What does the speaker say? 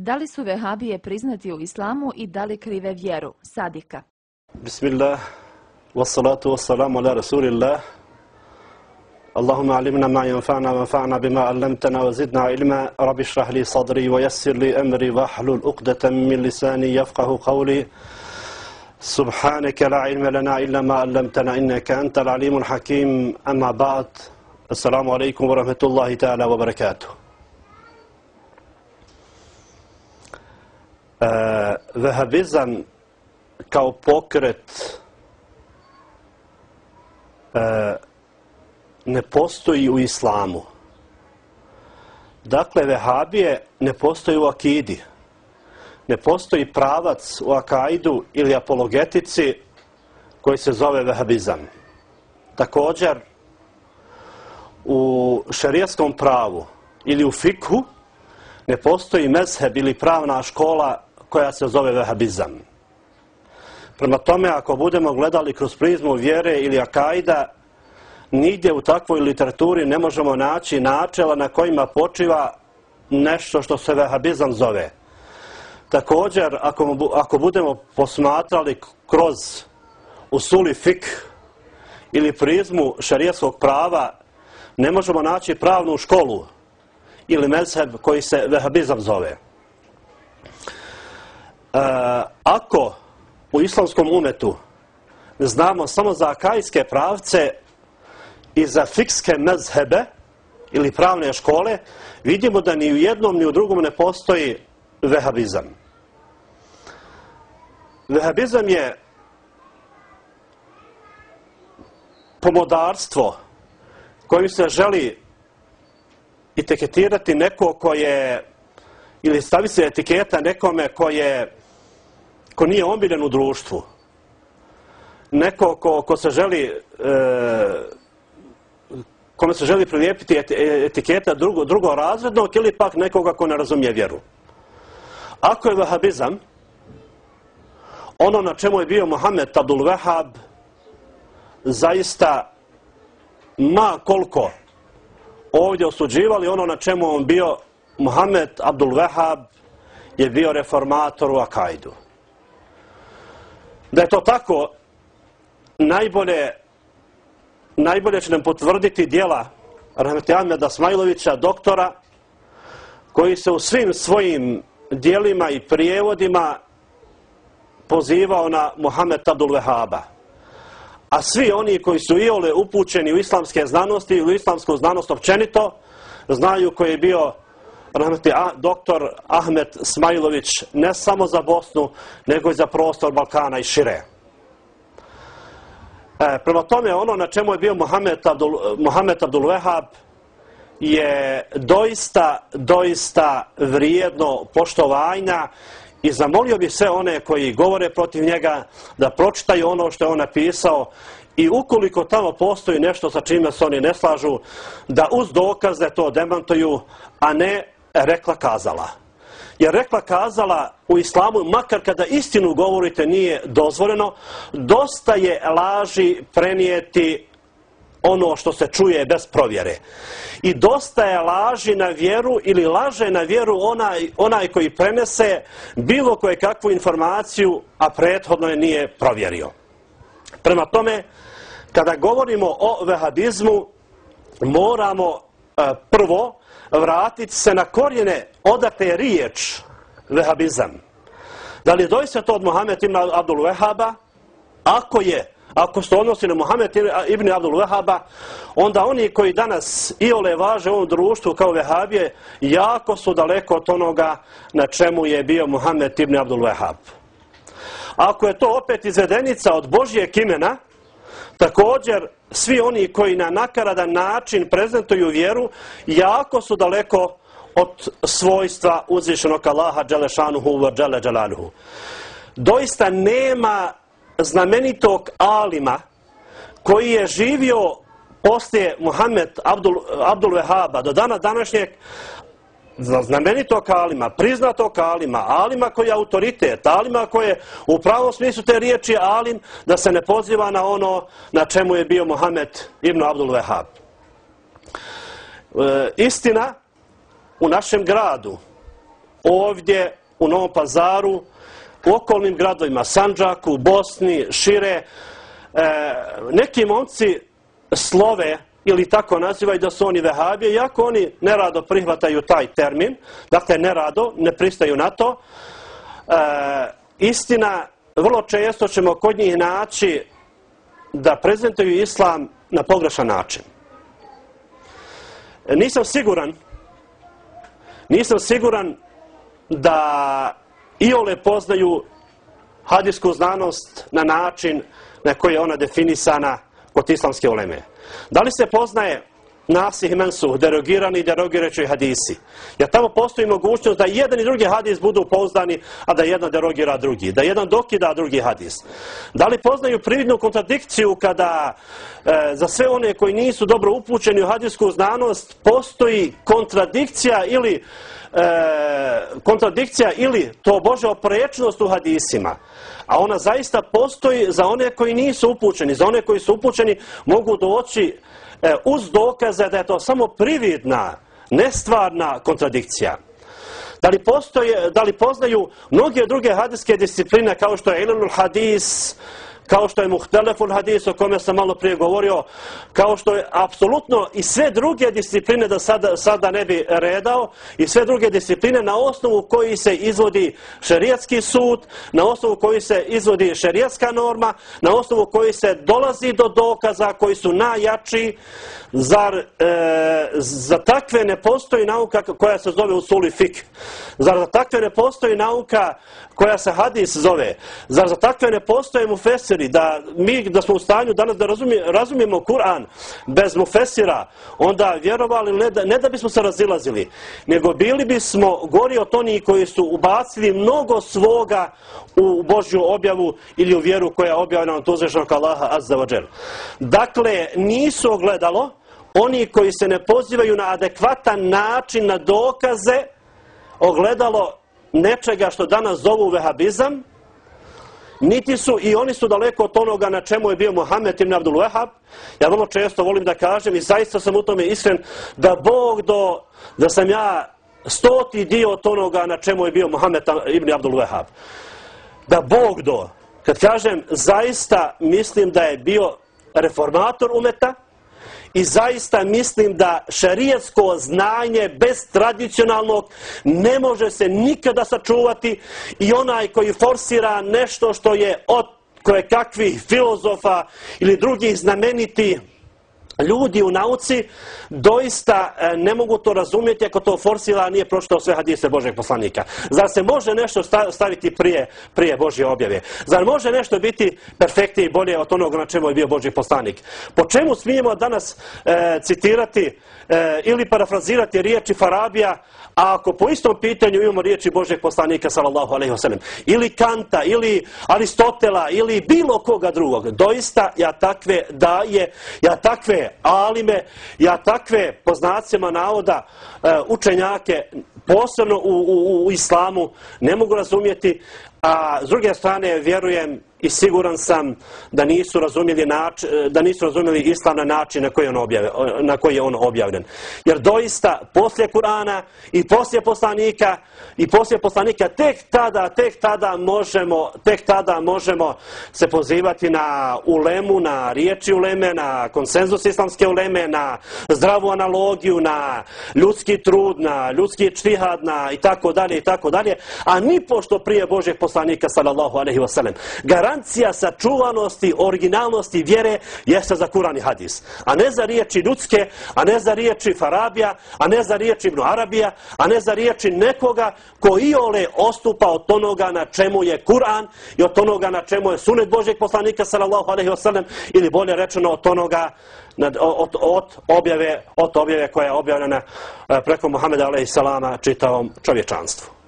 Da li su vehabije priznati u islamu i da li krive vjeru? Sadika. Bismillah, wassalatu wassalamu ala rasulillah. اللهم علمنا ما ينفعنا وانفعنا بما علمتنا وزدنا علما رب اشرح لي صدري ويسر لي امري واحلل عقدة من لساني يفقه قولي سبحانك لا علم لنا الا ما علمتنا انك انت العليم الحكيم اما بعد السلام عليكم ورحمة الله تعالى وبركاته E, vehabizam kao pokret e, ne postoji u islamu. Dakle, vehabije ne postoji u akidi. Ne postoji pravac u akaidu ili apologetici koji se zove vehabizam. Također, u šarijaskom pravu ili u fikhu ne postoji mezheb ili pravna škola koja se zove vehabizam. Prema tome, ako budemo gledali kroz prizmu vjere ili akaida, nigdje u takvoj literaturi ne možemo naći načela na kojima počiva nešto što se vehabizam zove. Također, ako, ako budemo posmatrali kroz usuli fik ili prizmu šarijetskog prava, ne možemo naći pravnu školu ili mezheb koji se vehabizam zove. E, ako u islamskom umetu znamo samo za akajske pravce i za fikske mezhebe ili pravne škole, vidimo da ni u jednom ni u drugom ne postoji vehabizam. Vehabizam je pomodarstvo kojim se želi etiketirati neko ko je ili stavi se etiketa nekome ko je ko nije omiljen u društvu. Neko ko, ko se želi e, kome se želi prilijepiti e, etiketa drugo, drugo razrednog ili pak nekoga ko ne razumije vjeru. Ako je vahabizam, ono na čemu je bio Mohamed Abdul Wahab, zaista ma koliko ovdje osuđivali ono na čemu on bio Mohamed Abdul Wahab je bio reformator u Akajdu. Da je to tako, najbolje, najbolje će nam potvrditi dijela Rahmeti Ahmeda Smajlovića, doktora, koji se u svim svojim dijelima i prijevodima pozivao na Mohamed Abdul Wahaba a svi oni koji su iole upućeni u islamske znanosti ili u islamsku znanost općenito, znaju koji je bio rahmeti, a, doktor Ahmed Smajlović ne samo za Bosnu, nego i za prostor Balkana i šire. E, prema tome, ono na čemu je bio Mohamed Abdul, Mohamed Abdul Wehab je doista, doista vrijedno poštovanja I zamolio bih sve one koji govore protiv njega da pročitaju ono što je on napisao i ukoliko tamo postoji nešto sa čime se oni ne slažu, da uz dokaze to demantuju, a ne rekla kazala. Jer rekla kazala u islamu, makar kada istinu govorite nije dozvoljeno, dosta je laži prenijeti ono što se čuje bez provjere. I dosta je laži na vjeru ili laže na vjeru onaj, onaj koji prenese bilo koje kakvu informaciju, a prethodno je nije provjerio. Prema tome, kada govorimo o vehabizmu, moramo prvo vratiti se na korijene odakle je riječ vehabizam. Da li je doista to od Mohamed ibn Abdul Wahaba? Ako je, Ako se odnosi na Mohamed ibn Abdul Wahaba, onda oni koji danas i ole važe u ovom društvu kao Vehabije, jako su daleko od onoga na čemu je bio Mohamed ibn Abdul Wahab. Ako je to opet izvedenica od Božijeg imena, također svi oni koji na nakaradan način prezentuju vjeru, jako su daleko od svojstva uzvišenog Allaha Đelešanuhu wa Đele Đelaluhu. Doista nema znamenitog alima koji je živio poslije Muhammed Abdul, Abdul Vehaba do dana današnjeg znamenitog alima, priznatog alima, alima koji je autoritet, alima koji je u pravom smislu te riječi alim da se ne poziva na ono na čemu je bio Muhammed ibn Abdul Wehab. E, istina, u našem gradu ovdje u Novom pazaru, u okolnim gradovima, Sanđaku, Bosni, Šire, e, neki momci slove ili tako nazivaju da su oni vehabije, iako oni nerado prihvataju taj termin, dakle nerado, ne pristaju na to. E, istina, vrlo često ćemo kod njih naći da prezentuju islam na pogrešan način. E, nisam siguran, nisam siguran da i ole poznaju hadijsku znanost na način na koji je ona definisana kod islamske uleme. Da li se poznaje nasih mensuh, derogirani i derogirajući hadisi? Jer tamo postoji mogućnost da jedan i drugi hadis budu pouzdani, a da jedan derogira drugi. Da jedan dokida drugi hadis. Da li poznaju prividnu kontradikciju kada e, za sve one koji nisu dobro upućeni u hadijsku znanost postoji kontradikcija ili e, kontradikcija ili to Bože oprečnost u hadisima. A ona zaista postoji za one koji nisu upućeni. Za one koji su upućeni mogu doći E, uz dokaze da je to samo prividna, nestvarna kontradikcija. Da li, postoje, da li poznaju mnoge druge hadijske discipline kao što je ilulul hadis, kao što je muhteleful hadis o kome sam malo prije govorio, kao što je apsolutno i sve druge discipline da sada, sada ne bi redao, i sve druge discipline na osnovu koji se izvodi šerijatski sud, na osnovu koji se izvodi šerijatska norma, na osnovu koji se dolazi do dokaza koji su najjači, zar e, za takve ne postoji nauka koja se zove usuli fik? Zar za takve ne postoji nauka koja se hadis zove? Zar za takve ne postoje mufesiri? Da mi da smo u stanju danas da razumije, razumijemo Kur'an bez mufesira, onda vjerovali ne da, ne da bismo se razilazili, nego bili bismo gori od oni koji su ubacili mnogo svoga u Božju objavu ili u vjeru koja je objavljena od uzrešnog Allaha Azza wa džel. Dakle, nisu ogledalo oni koji se ne pozivaju na adekvatan način na dokaze ogledalo nečega što danas zovu vehabizam, niti su, i oni su daleko od onoga na čemu je bio Mohamed ibn Abdul Wahab. Ja vrlo često volim da kažem i zaista sam u tome iskren da Bog do, da sam ja stoti dio od onoga na čemu je bio Mohamed ibn Abdul Wahab. Da Bog do, kad kažem zaista mislim da je bio reformator umeta, I zaista mislim da šarijetsko znanje bez tradicionalnog ne može se nikada sačuvati. I onaj koji forsira nešto što je od koje kakvih filozofa ili drugih znameniti ljudi u nauci doista e, ne mogu to razumjeti ako to forsila nije pročitao sve hadise Božeg poslanika. Zar se može nešto staviti prije, prije Božje objave? Zar može nešto biti perfektnije i bolje od onog na čemu je bio Božji poslanik? Po čemu smijemo danas e, citirati e, ili parafrazirati riječi Farabija, a ako po istom pitanju imamo riječi Božeg poslanika, sallallahu alaihi wasallam, ili Kanta, ili Aristotela, ili bilo koga drugog, doista ja takve daje, ja takve alime, ja takve poznacima navoda e, učenjake, posebno u, u, u islamu, ne mogu razumjeti, a s druge strane vjerujem i siguran sam da nisu razumjeli nač, da nisu razumjeli islam na način na koji on objave, na koji je on objavljen. Jer doista poslije Kur'ana i poslije poslanika i poslije poslanika tek tada, tek tada možemo, tek tada možemo se pozivati na ulemu, na riječi uleme, na konsenzus islamske uleme, na zdravu analogiju, na ljudski trud, na ljudski čtihad, na i tako dalje i tako dalje, a ni pošto prije Božeg poslanika sallallahu alejhi ve sellem garancija sačuvanosti, originalnosti vjere jeste za Kur'an i hadis. A ne za riječi ljudske, a ne za riječi Farabija, a ne za riječi Ibn Arabija, a ne za riječi nekoga ko i ole ostupa od onoga na čemu je Kur'an i od onoga na čemu je sunet Božeg poslanika sallallahu alaihi wasallam ili bolje rečeno od onoga od, od, od objave od objave koja je objavljena eh, preko Muhameda alaihi salama čitavom čovječanstvu.